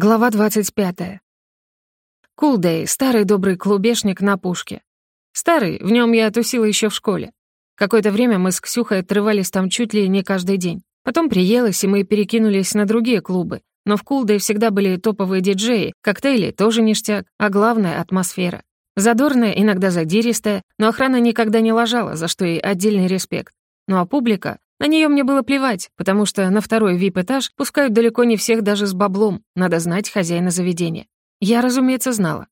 Глава 25. Кулдей, старый добрый клубешник на пушке. Старый, в нем я тусила еще в школе. Какое-то время мы с Ксюхой отрывались там чуть ли не каждый день. Потом приелось, и мы перекинулись на другие клубы. Но в Кулдей всегда были топовые диджеи, коктейли тоже ништяк, а главное — атмосфера. Задорная, иногда задиристая, но охрана никогда не ложала, за что ей отдельный респект. Ну а публика на нее мне было плевать, потому что на второй вип-этаж пускают далеко не всех даже с баблом, надо знать хозяина заведения. Я, разумеется, знала.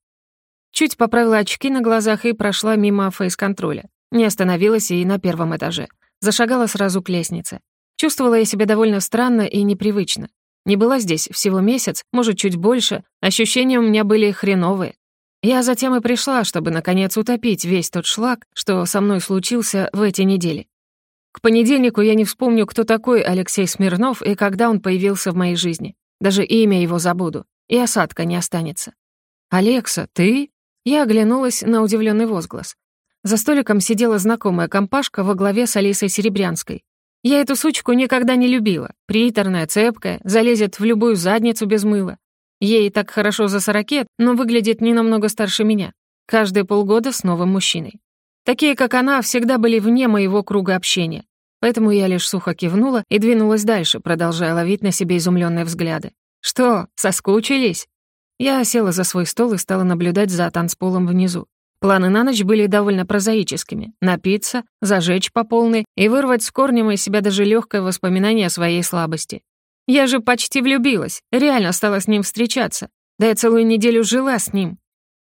Чуть поправила очки на глазах и прошла мимо фейс-контроля. Не остановилась и на первом этаже. Зашагала сразу к лестнице. Чувствовала я себя довольно странно и непривычно. Не была здесь всего месяц, может, чуть больше, ощущения у меня были хреновые. Я затем и пришла, чтобы, наконец, утопить весь тот шлак, что со мной случился в эти недели. К понедельнику я не вспомню, кто такой Алексей Смирнов и когда он появился в моей жизни. Даже имя его забуду, и осадка не останется. «Алекса, ты?» Я оглянулась на удивленный возглас. За столиком сидела знакомая компашка во главе с Алисой Серебрянской. Я эту сучку никогда не любила. Приторная, цепкая, залезет в любую задницу без мыла. Ей так хорошо за сорокет, но выглядит не намного старше меня. Каждые полгода с новым мужчиной. Такие, как она, всегда были вне моего круга общения. Поэтому я лишь сухо кивнула и двинулась дальше, продолжая ловить на себе изумленные взгляды. «Что, соскучились?» Я села за свой стол и стала наблюдать за танцполом внизу. Планы на ночь были довольно прозаическими. Напиться, зажечь по полной и вырвать с корнем из себя даже легкое воспоминание о своей слабости. Я же почти влюбилась, реально стала с ним встречаться. Да я целую неделю жила с ним.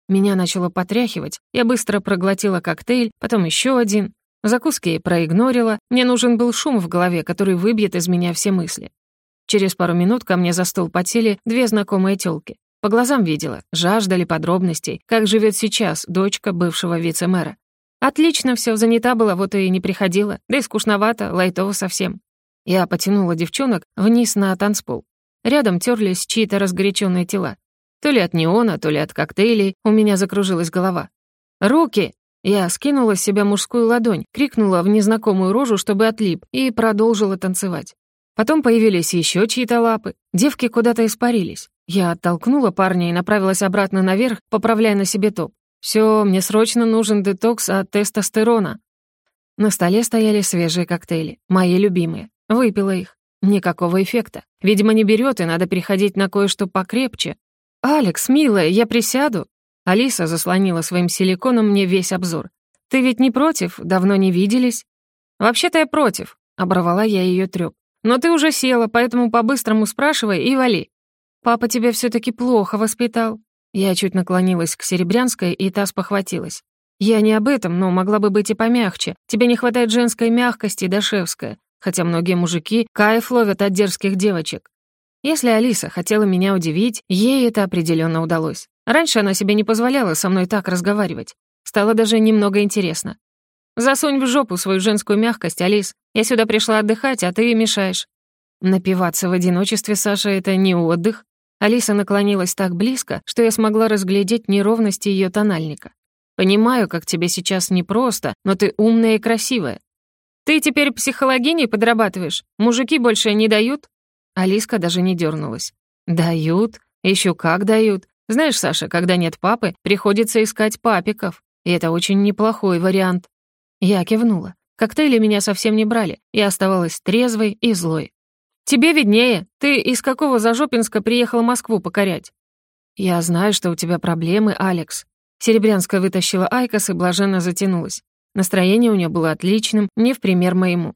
Меня начало потряхивать, я быстро проглотила коктейль, потом еще один. Закуски я проигнорила, мне нужен был шум в голове, который выбьет из меня все мысли. Через пару минут ко мне за стол потели две знакомые тёлки. По глазам видела, жаждали подробностей, как живет сейчас дочка бывшего вице-мэра. Отлично все, занята была, вот и не приходила, да и скучновато, лайтово совсем. Я потянула девчонок вниз на танцпол. Рядом терлись чьи-то разгоряченные тела. То ли от неона, то ли от коктейлей у меня закружилась голова. «Руки!» Я скинула с себя мужскую ладонь, крикнула в незнакомую рожу, чтобы отлип, и продолжила танцевать. Потом появились еще чьи-то лапы. Девки куда-то испарились. Я оттолкнула парня и направилась обратно наверх, поправляя на себе топ. Все, мне срочно нужен детокс от тестостерона. На столе стояли свежие коктейли, мои любимые. Выпила их. Никакого эффекта. Видимо, не берет, и надо переходить на кое-что покрепче. «Алекс, милая, я присяду?» Алиса заслонила своим силиконом мне весь обзор. «Ты ведь не против? Давно не виделись?» «Вообще-то я против», — оборвала я ее трёп. «Но ты уже села, поэтому по-быстрому спрашивай и вали. Папа тебя все таки плохо воспитал». Я чуть наклонилась к Серебрянской, и та спохватилась. «Я не об этом, но могла бы быть и помягче. Тебе не хватает женской мягкости, Дашевская, хотя многие мужики кайф ловят от дерзких девочек. Если Алиса хотела меня удивить, ей это определенно удалось. Раньше она себе не позволяла со мной так разговаривать. Стало даже немного интересно. «Засунь в жопу свою женскую мягкость, Алис. Я сюда пришла отдыхать, а ты мешаешь». Напиваться в одиночестве, Саша, это не отдых. Алиса наклонилась так близко, что я смогла разглядеть неровности ее тональника. «Понимаю, как тебе сейчас непросто, но ты умная и красивая. Ты теперь психологиней подрабатываешь? Мужики больше не дают?» Алиска даже не дернулась. «Дают? Еще как дают. Знаешь, Саша, когда нет папы, приходится искать папиков. И это очень неплохой вариант». Я кивнула. Коктейли меня совсем не брали. Я оставалась трезвой и злой. «Тебе виднее. Ты из какого Зажопинска приехала Москву покорять?» «Я знаю, что у тебя проблемы, Алекс». Серебрянская вытащила IQOS и блаженно затянулась. Настроение у нее было отличным, не в пример моему.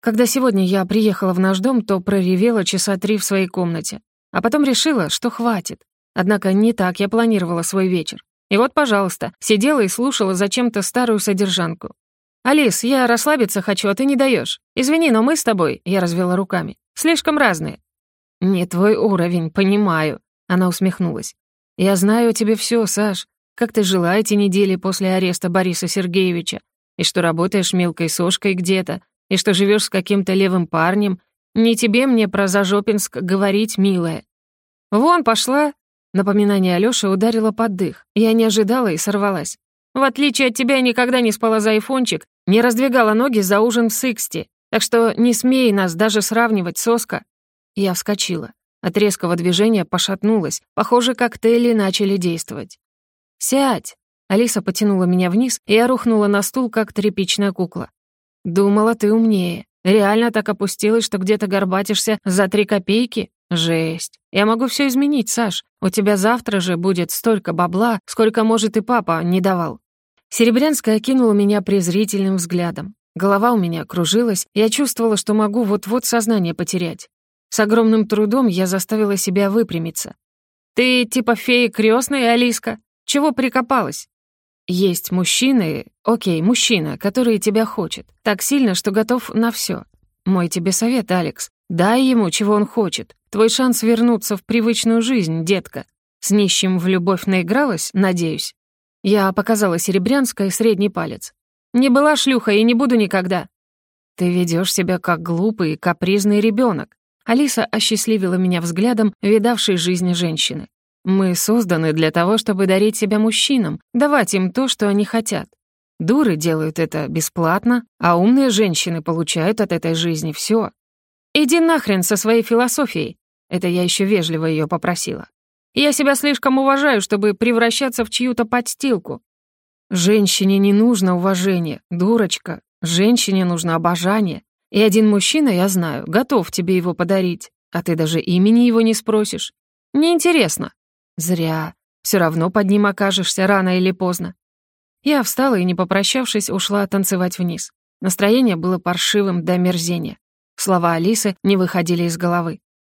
Когда сегодня я приехала в наш дом, то проревела часа три в своей комнате. А потом решила, что хватит. Однако не так я планировала свой вечер. И вот, пожалуйста, сидела и слушала зачем-то старую содержанку. «Алис, я расслабиться хочу, а ты не даешь. Извини, но мы с тобой», — я развела руками, — «слишком разные». «Не твой уровень, понимаю», — она усмехнулась. «Я знаю тебе все, Саш. Как ты жила эти недели после ареста Бориса Сергеевича, и что работаешь мелкой сошкой где-то, и что живешь с каким-то левым парнем, не тебе мне про Зажопинск говорить, милая. Вон пошла. Напоминание Алёши ударило под дых. Я не ожидала и сорвалась. В отличие от тебя, я никогда не спала за айфончик, не раздвигала ноги за ужин в Sixty. Так что не смей нас даже сравнивать, соска. Я вскочила. От резкого движения пошатнулась. Похоже, коктейли начали действовать. «Сядь!» Алиса потянула меня вниз, и я рухнула на стул, как тряпичная кукла. «Думала, ты умнее. Реально так опустилась, что где-то горбатишься за три копейки? Жесть. Я могу все изменить, Саш. У тебя завтра же будет столько бабла, сколько, может, и папа не давал». Серебрянская окинула меня презрительным взглядом. Голова у меня кружилась, я чувствовала, что могу вот-вот сознание потерять. С огромным трудом я заставила себя выпрямиться. «Ты типа фея крестная, Алиска? Чего прикопалась?» Есть мужчины, окей, мужчина, который тебя хочет, так сильно, что готов на все. Мой тебе совет, Алекс. Дай ему, чего он хочет. Твой шанс вернуться в привычную жизнь, детка. С нищим в любовь наигралась, надеюсь. Я показала серебрянской средний палец. Не была шлюха и не буду никогда. Ты ведешь себя как глупый и капризный ребенок. Алиса осчастливила меня взглядом видавшей жизни женщины. Мы созданы для того, чтобы дарить себя мужчинам, давать им то, что они хотят. Дуры делают это бесплатно, а умные женщины получают от этой жизни все. «Иди нахрен со своей философией!» Это я еще вежливо ее попросила. «Я себя слишком уважаю, чтобы превращаться в чью-то подстилку. Женщине не нужно уважение, дурочка. Женщине нужно обожание. И один мужчина, я знаю, готов тебе его подарить, а ты даже имени его не спросишь. Неинтересно. Зря. Все равно под ним окажешься рано или поздно. Я встала и, не попрощавшись, ушла танцевать вниз. Настроение было паршивым до мерзения. Слова Алисы не выходили из головы.